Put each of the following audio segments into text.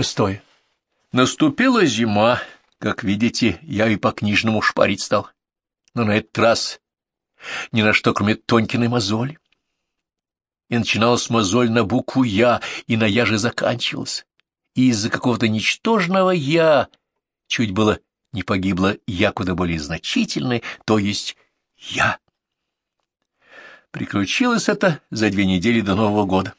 Шестое. Наступила зима. Как видите, я и по-книжному шпарить стал. Но на этот раз ни на что, кроме Тонькиной мозоли. И начиналась мозоль на букву «Я», и на «Я» же заканчивалась. И из-за какого-то ничтожного «Я» чуть было не погибло «Я» куда более значительное, то есть «Я». Приключилось это за две недели до Нового года.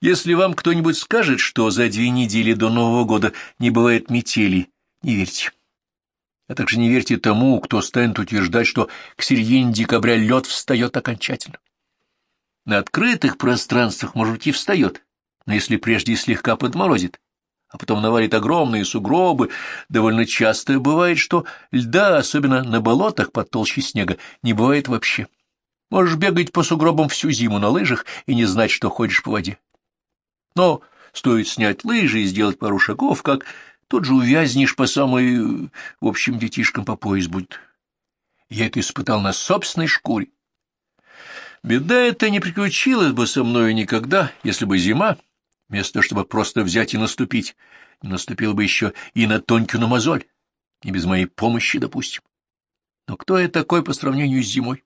Если вам кто-нибудь скажет, что за две недели до Нового года не бывает метели, не верьте. А также не верьте тому, кто станет утверждать, что к середине декабря лед встает окончательно. На открытых пространствах, может быть, и встает, но если прежде слегка подморозит, а потом навалит огромные сугробы, довольно часто бывает, что льда, особенно на болотах под толщей снега, не бывает вообще. Можешь бегать по сугробам всю зиму на лыжах и не знать, что ходишь по воде. Но стоит снять лыжи и сделать пару шагов, как тут же увязнешь по самой... В общем, детишкам по пояс будет. Я это испытал на собственной шкуре. Беда эта не приключилась бы со мною никогда, если бы зима, вместо того, чтобы просто взять и наступить, не наступила бы еще и на тонкую мозоль, не без моей помощи, допустим. Но кто я такой по сравнению с зимой?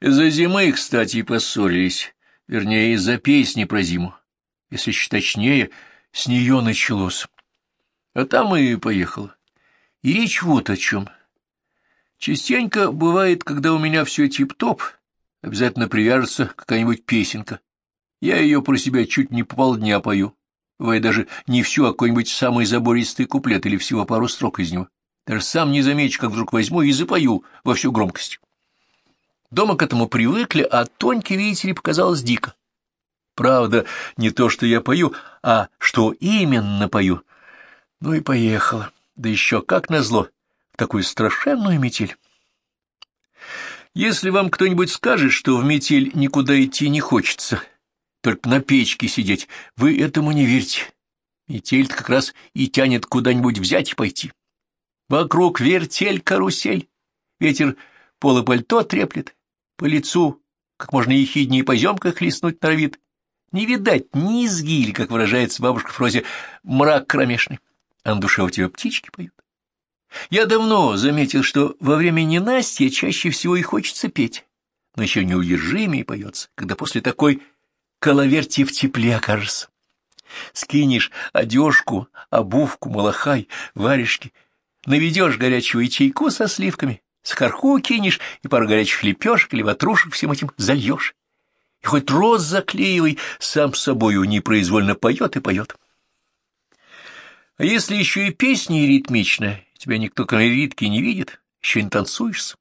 Из-за зимы, кстати, и поссорились вернее, из-за песни про зиму. Если точнее, с нее началось. А там и поехала. И речь вот о чем. Частенько бывает, когда у меня все тип-топ, обязательно привяжется какая-нибудь песенка. Я ее про себя чуть не по полдня пою. Бывает даже не всю, а какой-нибудь самый забористый куплет или всего пару строк из него. Даже сам не замечу, как вдруг возьму и запою во всю громкость. Дома к этому привыкли, а Тоньке, видите ли, показалось дико. Правда, не то, что я пою, а что именно пою. Ну и поехала. Да еще, как назло, в такую страшенную метель. Если вам кто-нибудь скажет, что в метель никуда идти не хочется, только на печке сидеть, вы этому не верьте. метель как раз и тянет куда-нибудь взять и пойти. Вокруг вертель-карусель, ветер полы пальто треплет, по лицу, как можно ехиднее поземкой хлестнуть норовит. Не видать низги, или, как выражается бабушка Фрозе, мрак кромешный. А на душе у тебя птички поют. Я давно заметил, что во время ненастья чаще всего и хочется петь, но еще неудержимее поется, когда после такой коловерти в тепле окажется. Скинешь одежку, обувку, малахай, варежки, наведешь горячего и чайку со сливками, Сахарку кинешь и пару горячих лепешек или ватрушек всем этим зальешь. И хоть роз заклеивай, сам с собою непроизвольно поет и поет. А если еще и песни ритмичная, тебя никто кроме Ритки не видит, еще не танцуешься.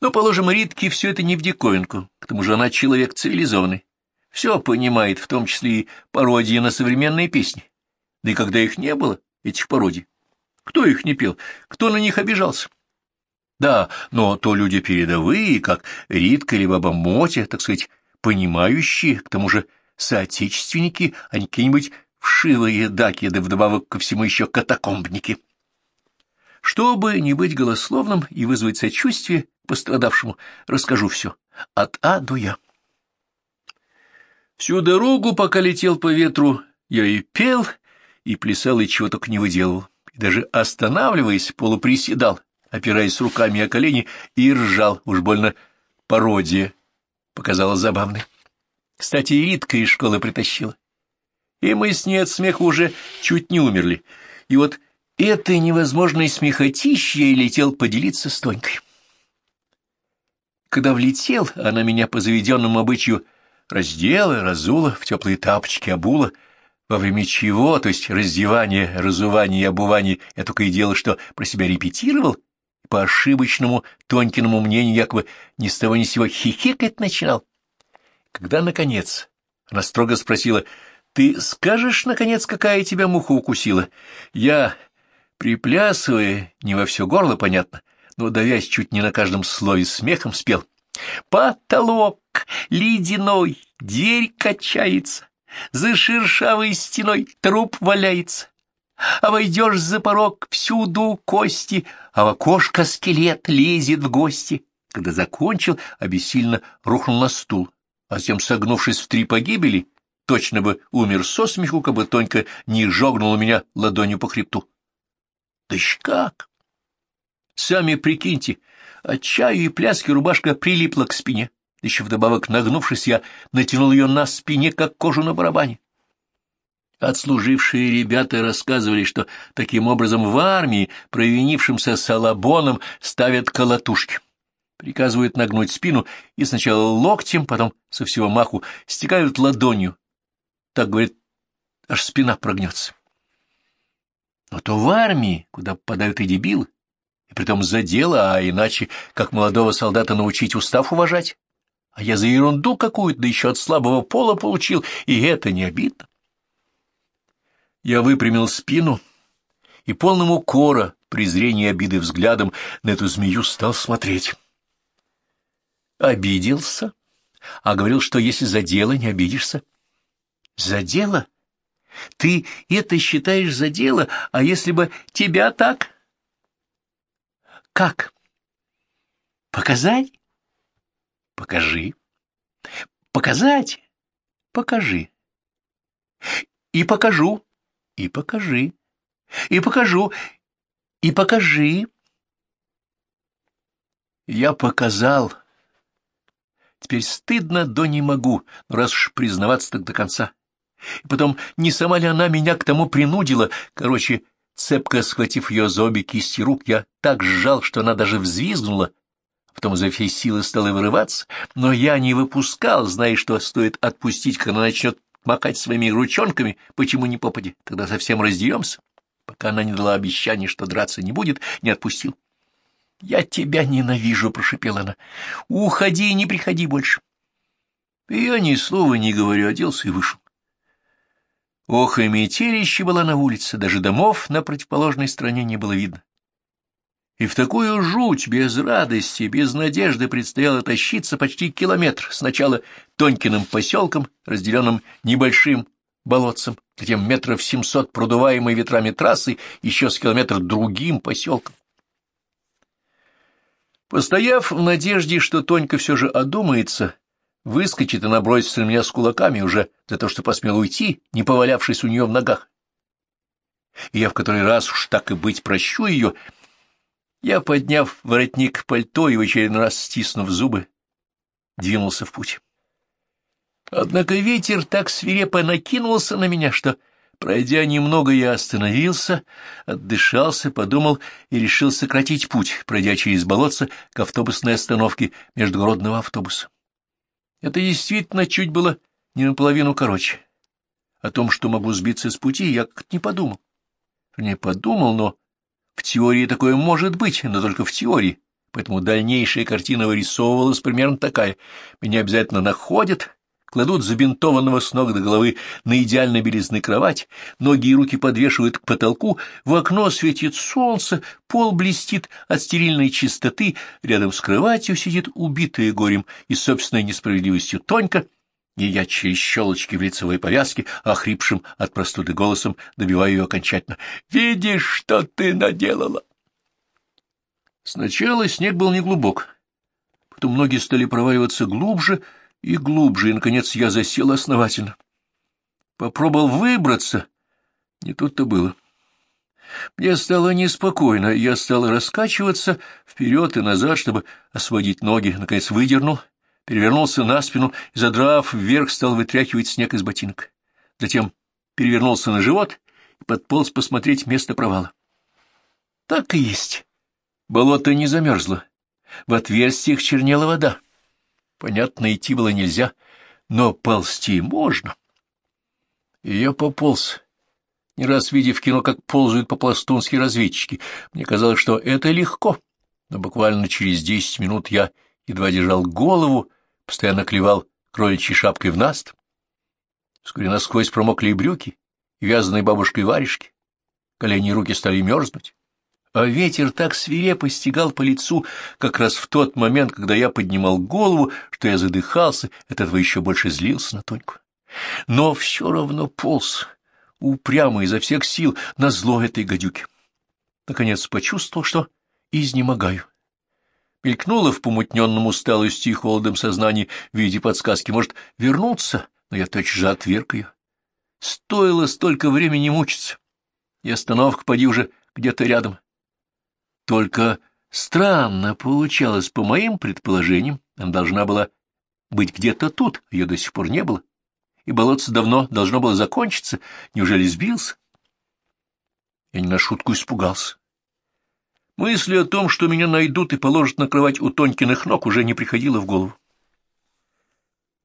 Ну, положим, Ритке все это не в диковинку, к тому же она человек цивилизованный. Все понимает, в том числе и пародии на современные песни. Да и когда их не было, этих пародий, кто их не пел, кто на них обижался? Да, но то люди передовые, как Ритка или Баба Мотя, так сказать, понимающие, к тому же соотечественники, а не какие-нибудь вшивые даки, да вдобавок ко всему еще катакомбники. Чтобы не быть голословным и вызвать сочувствие пострадавшему, расскажу все, от А до Я. Всю дорогу, пока летел по ветру, я и пел, и плясал, и чего только не выделывал, и даже останавливаясь, полуприседал, опираясь руками о колени, и ржал, уж больно пародия показалась забавной. Кстати, и Ритка из школы притащила. И мы с ней от смеха уже чуть не умерли. И вот этой невозможной смехотищей летел поделиться с Тонькой. Когда влетел, она меня по заведенному обычаю раздела, разула, в теплые тапочки обула, во время чего, то есть раздевания, разувания и обувания, я только и делал, что про себя репетировал, по ошибочному Тонькиному мнению якобы ни с того ни сего хихикать начинал. Когда, наконец, она строго спросила, «Ты скажешь, наконец, какая тебя муха укусила?» Я, приплясывая, не во все горло, понятно, но давясь чуть не на каждом слове смехом, спел. «Потолок ледяной, дверь качается, за шершавой стеной труп валяется, а войдешь за порог, всюду кости, а в окошко скелет лезет в гости. Когда закончил, обессильно рухнул на стул, а затем, согнувшись в три погибели, точно бы умер со смеху, как бы Тонька не жогнула меня ладонью по хребту. Да еще как! Сами прикиньте, от чаю и пляски рубашка прилипла к спине. Еще вдобавок, нагнувшись, я натянул ее на спине, как кожу на барабане. Отслужившие ребята рассказывали, что таким образом в армии провинившимся салабоном ставят колотушки. Приказывают нагнуть спину и сначала локтем, потом со всего маху стекают ладонью. Так, говорит, аж спина прогнется. Но то в армии, куда попадают и дебилы, и притом за дело, а иначе, как молодого солдата научить устав уважать. А я за ерунду какую-то, да еще от слабого пола получил, и это не обидно. Я выпрямил спину и полным укора, презрения и обиды взглядом на эту змею стал смотреть. Обиделся, а говорил, что если за дело не обидишься. За дело? Ты это считаешь за дело, а если бы тебя так? Как? Показать? Покажи. Показать? Покажи. И покажу. И покажи. И покажу. И покажи. Я показал. Теперь стыдно, да не могу, но раз уж признаваться так до конца. И потом, не сама ли она меня к тому принудила? Короче, цепко схватив ее за обе кисти рук, я так сжал, что она даже взвизгнула, потом за всей силы стала вырываться, но я не выпускал, зная, что стоит отпустить, когда она начнет макать своими ручонками, почему не попади, тогда совсем раздеремся. Пока она не дала обещания, что драться не будет, не отпустил. — Я тебя ненавижу, — прошепела она. — Уходи и не приходи больше. И я ни слова не говорю, оделся и вышел. Ох, и метелище была на улице, даже домов на противоположной стороне не было видно. И в такую жуть, без радости, без надежды предстояло тащиться почти километр, сначала Тонькиным поселком, разделенным небольшим болотцем, затем метров семьсот продуваемой ветрами трассы, еще с километр другим поселком. Постояв в надежде, что Тонька все же одумается, выскочит и набросится на меня с кулаками уже за то, что посмел уйти, не повалявшись у нее в ногах. И я в который раз уж так и быть прощу ее, я, подняв воротник пальто и в очередной раз стиснув зубы, двинулся в путь. Однако ветер так свирепо накинулся на меня, что, пройдя немного, я остановился, отдышался, подумал и решил сократить путь, пройдя через болотце к автобусной остановке междугородного автобуса. Это действительно чуть было не наполовину короче. О том, что могу сбиться с пути, я как-то не подумал. Не подумал, но в теории такое может быть, но только в теории. Поэтому дальнейшая картина вырисовывалась примерно такая. Меня обязательно находят, кладут забинтованного с ног до головы на идеально белизной кровать, ноги и руки подвешивают к потолку, в окно светит солнце, пол блестит от стерильной чистоты, рядом с кроватью сидит убитая горем и собственной несправедливостью Тонька, через щелочки в лицевой повязке, охрипшим от простуды голосом, добиваю ее окончательно. «Видишь, что ты наделала?» Сначала снег был неглубок, потом ноги стали проваливаться глубже и глубже, и, наконец, я засел основательно. Попробовал выбраться, не тут-то было. Мне стало неспокойно, я стал раскачиваться вперед и назад, чтобы освободить ноги, наконец выдернул — перевернулся на спину и, задрав вверх, стал вытряхивать снег из ботинок. Затем перевернулся на живот и подполз посмотреть место провала. Так и есть. Болото не замерзло. В отверстиях чернела вода. Понятно, идти было нельзя, но ползти можно. И я пополз, не раз видев в кино, как ползают по-пластунски разведчики. Мне казалось, что это легко, но буквально через десять минут я едва держал голову, постоянно клевал кроличьей шапкой в наст. Вскоре насквозь промокли и брюки, вязаные бабушкой варежки. Колени и руки стали мерзнуть. А ветер так свирепо стегал по лицу, как раз в тот момент, когда я поднимал голову, что я задыхался, от этого еще больше злился на Тоньку. Но все равно полз, упрямо изо всех сил, на зло этой гадюки. Наконец почувствовал, что изнемогаю мелькнуло в помутненном усталостью и холодом сознании в виде подсказки. Может, вернуться но я точно же отверг ее. Стоило столько времени мучиться, и остановка, поди, уже где-то рядом. Только странно получалось, по моим предположениям, она должна была быть где-то тут, ее до сих пор не было, и болотце давно должно было закончиться, неужели сбился? Я не на шутку испугался. Мысли о том, что меня найдут и положат на кровать у Тонькиных ног, уже не приходило в голову.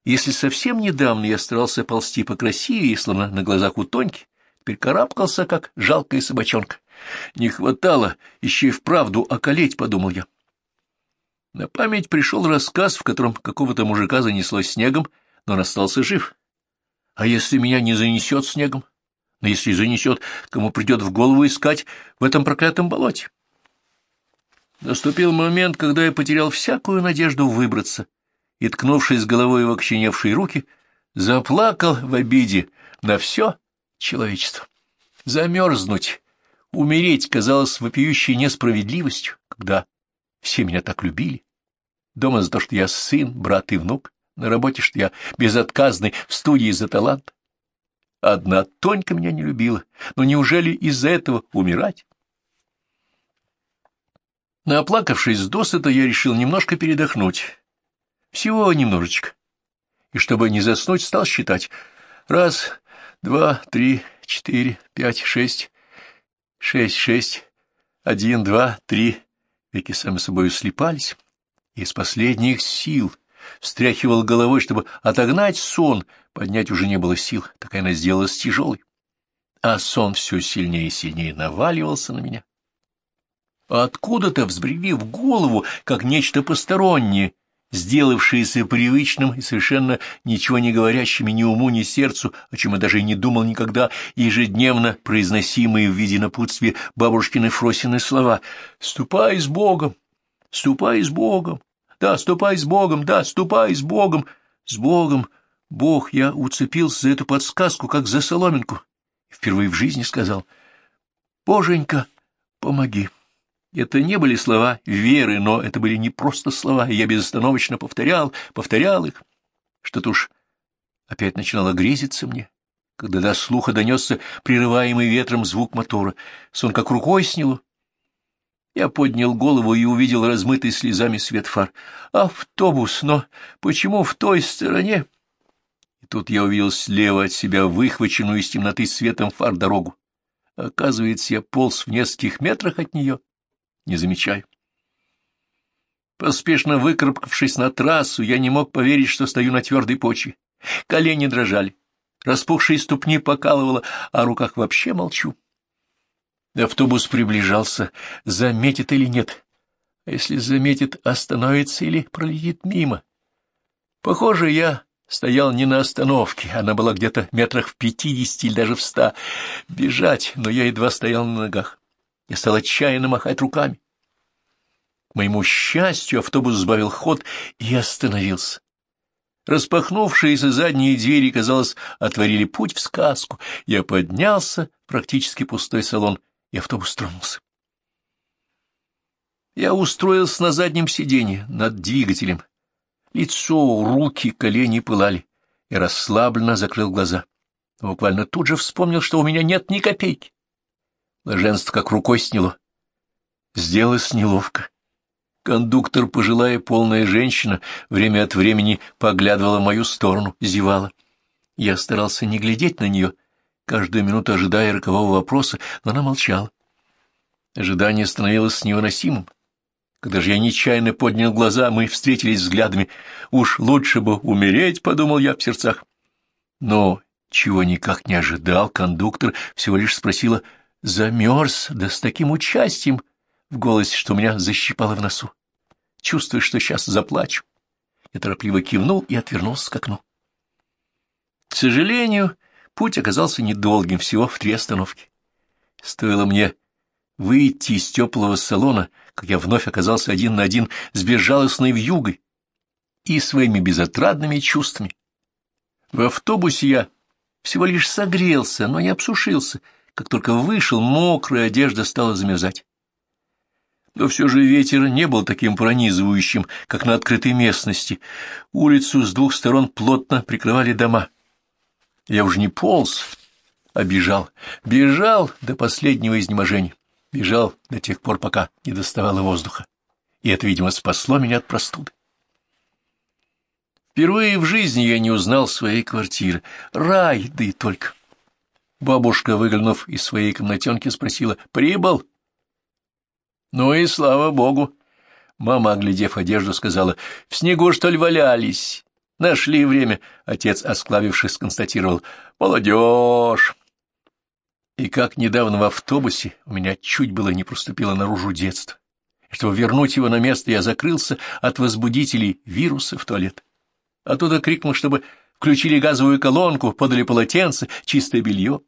Если совсем недавно я старался ползти покрасивее, словно на глазах у Тоньки, теперь карабкался, как жалкая собачонка. Не хватало еще и вправду околеть, — подумал я. На память пришел рассказ, в котором какого-то мужика занесло снегом, но он остался жив. А если меня не занесет снегом? Но если занесет, кому придет в голову искать в этом проклятом болоте? Наступил момент, когда я потерял всякую надежду выбраться и, ткнувшись головой в окченевшие руки, заплакал в обиде на все человечество. Замерзнуть, умереть казалось вопиющей несправедливостью, когда все меня так любили. Дома за то, что я сын, брат и внук, на работе, что я безотказный, в студии за талант. Одна Тонька меня не любила, но неужели из-за этого умирать? Наоплакавшись досыта, я решил немножко передохнуть. Всего немножечко. И чтобы не заснуть, стал считать. Раз, два, три, четыре, пять, шесть, шесть, шесть, один, два, три. Веки сами собой слепались. Из последних сил встряхивал головой, чтобы отогнать сон. Поднять уже не было сил, такая она сделалась тяжелой. А сон все сильнее и сильнее наваливался на меня. Откуда-то взбрели в голову, как нечто постороннее, сделавшееся привычным и совершенно ничего не говорящими ни уму, ни сердцу, о чем я даже и не думал никогда, ежедневно произносимые в виде напутствия бабушкины Фросины слова «Ступай с Богом! Ступай с Богом! Да, ступай с Богом! Да, ступай с Богом! С Богом! Бог!» Я уцепился за эту подсказку, как за соломинку, впервые в жизни сказал «Боженька, помоги!» Это не были слова веры, но это были не просто слова, я безостановочно повторял, повторял их. Что-то уж опять начинало грезиться мне, когда до слуха донесся прерываемый ветром звук мотора. Сон как рукой сняло. Я поднял голову и увидел размытый слезами свет фар. «Автобус! Но почему в той стороне?» И тут я увидел слева от себя выхваченную из темноты светом фар дорогу. Оказывается, я полз в нескольких метрах от нее не замечаю. Поспешно выкарабкавшись на трассу, я не мог поверить, что стою на твердой почве. Колени дрожали, распухшие ступни покалывало, а о руках вообще молчу. Автобус приближался, заметит или нет. А если заметит, остановится или пролетит мимо. Похоже, я стоял не на остановке, она была где-то метрах в пятидесяти или даже в ста. Бежать, но я едва стоял на ногах. Я стал отчаянно махать руками. К моему счастью, автобус сбавил ход и остановился. Распахнувшиеся задние двери, казалось, отворили путь в сказку. Я поднялся, практически пустой салон, и автобус тронулся. Я устроился на заднем сиденье, над двигателем. Лицо, руки, колени пылали. Я расслабленно закрыл глаза. Буквально тут же вспомнил, что у меня нет ни копейки. Блаженство как рукой сняло. Сделалось неловко. Кондуктор, пожилая полная женщина, время от времени поглядывала в мою сторону, зевала. Я старался не глядеть на нее, каждую минуту ожидая рокового вопроса, но она молчала. Ожидание становилось невыносимым. Когда же я нечаянно поднял глаза, мы встретились взглядами. «Уж лучше бы умереть», — подумал я в сердцах. Но, чего никак не ожидал, кондуктор всего лишь спросила Замерз, да с таким участием в голосе, что меня защипало в носу. Чувствую, что сейчас заплачу. Я торопливо кивнул и отвернулся к окну. К сожалению, путь оказался недолгим, всего в три остановки. Стоило мне выйти из теплого салона, как я вновь оказался один на один с безжалостной вьюгой и своими безотрадными чувствами. В автобусе я всего лишь согрелся, но не обсушился — как только вышел, мокрая одежда стала замерзать. Но все же ветер не был таким пронизывающим, как на открытой местности. Улицу с двух сторон плотно прикрывали дома. Я уже не полз, а бежал. Бежал до последнего изнеможения. Бежал до тех пор, пока не доставало воздуха. И это, видимо, спасло меня от простуды. Впервые в жизни я не узнал своей квартиры. Рай, да и только. Бабушка, выглянув из своей комнатенки, спросила, «Прибыл?» «Ну и слава богу!» Мама, оглядев одежду, сказала, «В снегу, что ли, валялись?» «Нашли время», — отец, осклавившись, констатировал, «Молодежь!» И как недавно в автобусе у меня чуть было не проступило наружу детство. Чтобы вернуть его на место, я закрылся от возбудителей вируса в туалет. Оттуда крикнул, чтобы включили газовую колонку, подали полотенце, чистое белье.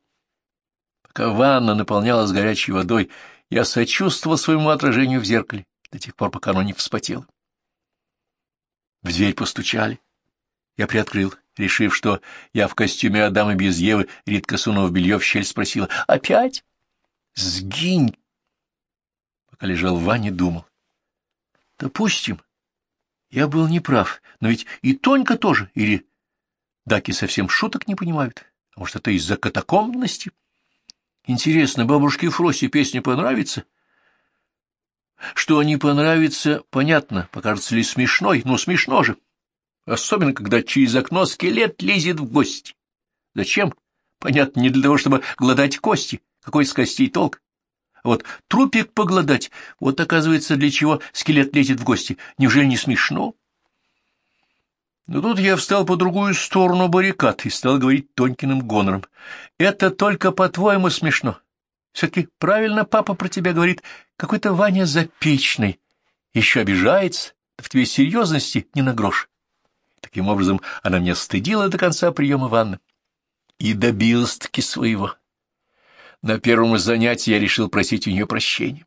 Пока ванна наполнялась горячей водой, я сочувствовал своему отражению в зеркале до тех пор, пока оно не вспотело. В дверь постучали. Я приоткрыл, решив, что я в костюме Адама без Евы, редко сунув белье в щель, спросила «Опять?» «Сгинь!» Пока лежал в ванне, думал. «Допустим, я был неправ, но ведь и Тонька тоже, или Даки совсем шуток не понимают, а может, это из-за катакомбности?» Интересно, бабушке Фросе песня понравится? Что не понравится, понятно, покажется ли смешной, но смешно же. Особенно, когда через окно скелет лезет в гости. Зачем? Понятно, не для того, чтобы гладать кости. Какой с костей толк? Вот трупик погладать, вот оказывается, для чего скелет лезет в гости. Неужели не смешно? Но тут я встал по другую сторону баррикад и стал говорить Тонькиным гонором. Это только по-твоему смешно. Все-таки правильно папа про тебя говорит, какой-то Ваня запечный. Еще обижается, да в тебе серьезности не на грош. Таким образом, она меня стыдила до конца приема ванны. И добилась-таки своего. На первом занятии я решил просить у нее прощения.